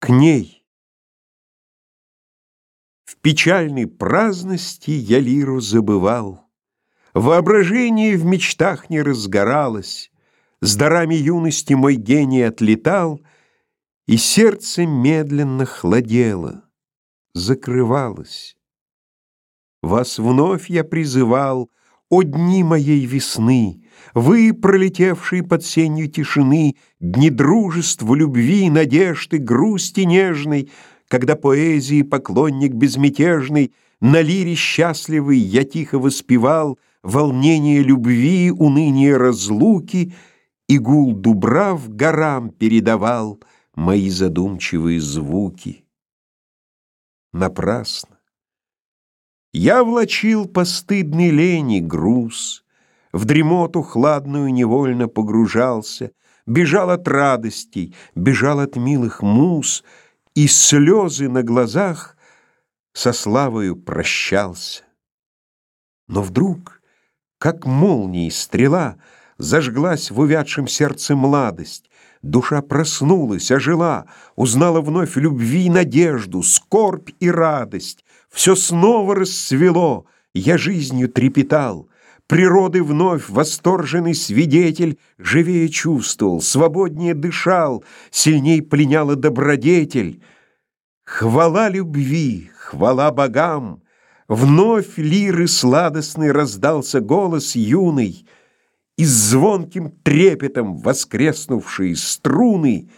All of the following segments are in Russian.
к ней. В печальной праздности я лиру забывал, Воображение в мечтах не разгоралось, С дарами юности мой гений отлетал, И сердце медленно хладело, закрывалось. Вас вновь я призывал, о дни моей весны, Вы, пролетевшие под сенью тишины, Дни дружества, любви, надежды, грусти нежной, Когда поэзии поклонник безмятежный, На лире счастливый я тихо воспевал Волнение любви, уныние разлуки, И гул дубрав горам передавал Мои задумчивые звуки. Напрасно. Я влачил постыдный лени груз, В дремоту хладную невольно погружался, Бежал от радостей, бежал от милых муз, И слезы на глазах со славою прощался. Но вдруг, как молнией стрела, Зажглась в увядшем сердце младость, Душа проснулась, ожила, Узнала вновь любви и надежду, Скорбь и радость, все снова расцвело, я жизнью трепетал. Природы вновь восторженный свидетель Живее чувствовал, свободнее дышал, Сильней пленяла добродетель. Хвала любви, хвала богам! Вновь лиры сладостный раздался голос юный, И звонким трепетом воскреснувшие струны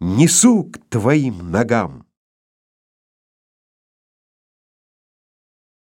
Несу к твоим ногам.